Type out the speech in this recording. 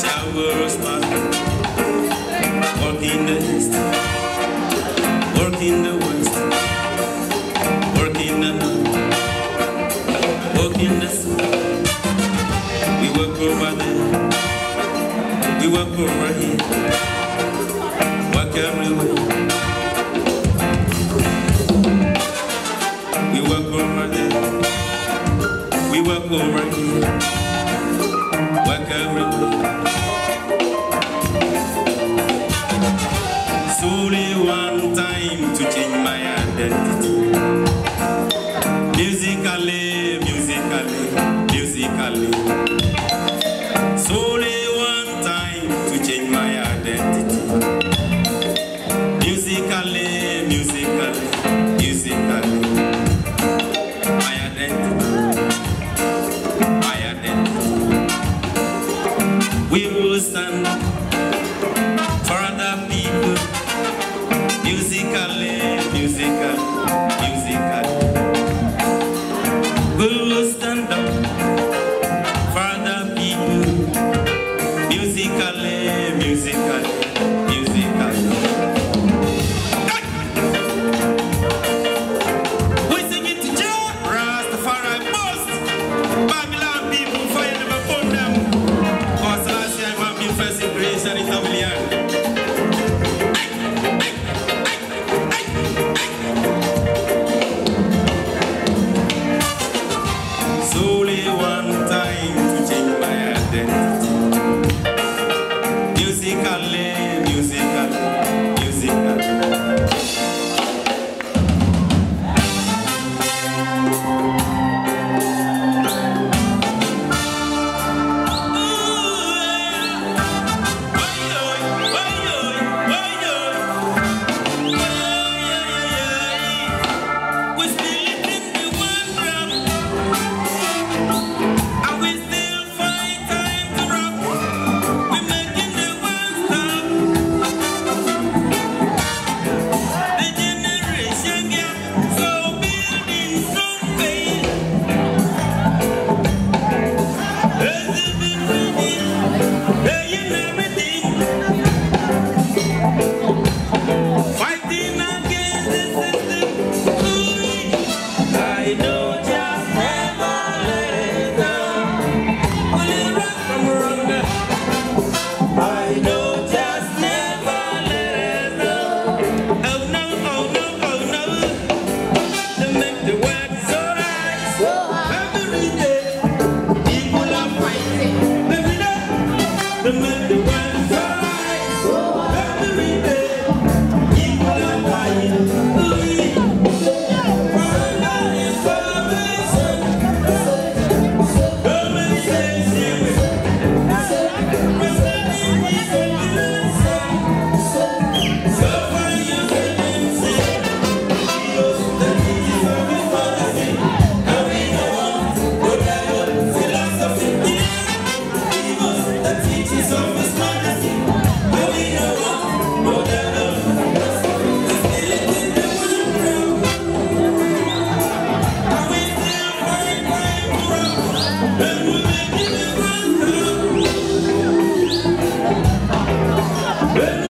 shower or. Work in the east, work in the west, work in the north, work in the south. We work over there, we work over here, work everywhere. Musically, musically, musically. Only one time to change my identity. Musically, musically, musically. Identity, identity. We will stand